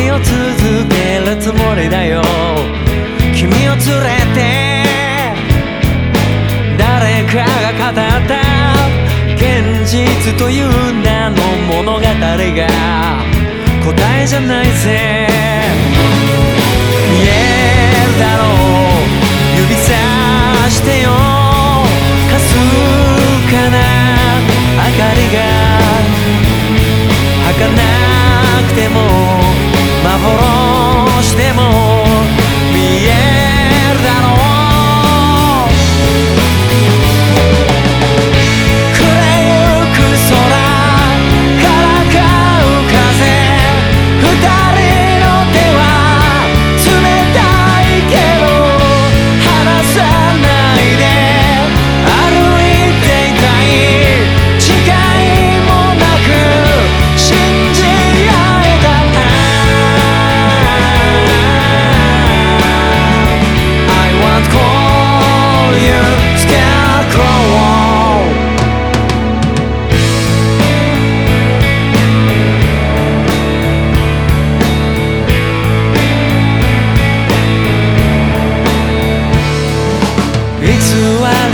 旅を続けるつもりだよ。君を連れて誰かが語った現実という名の物語が答えじゃないぜ。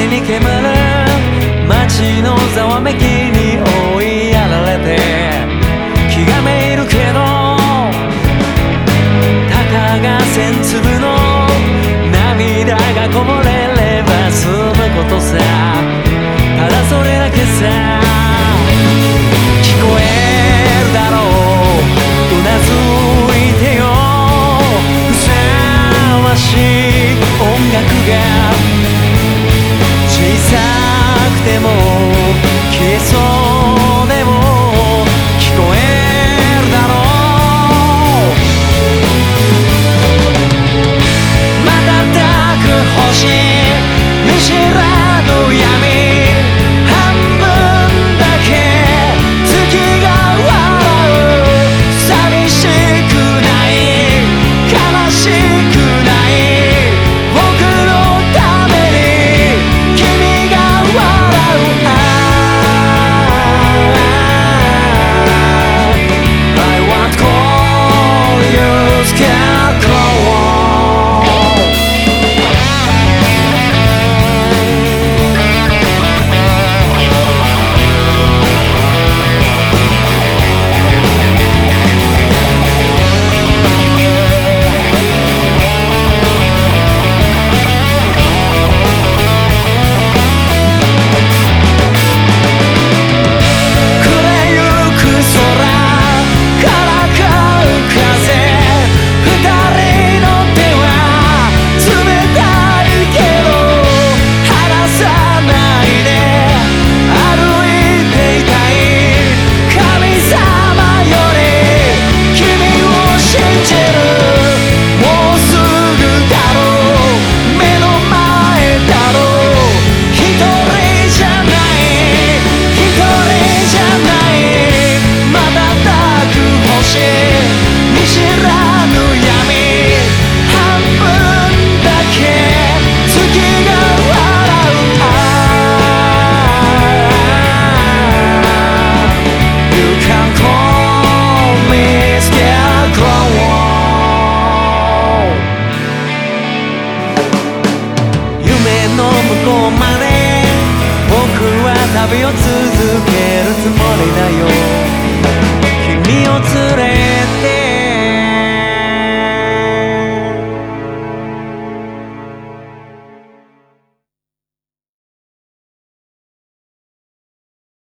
に煙る街のざわめき。旅を続けるつもりだよ。君を連れて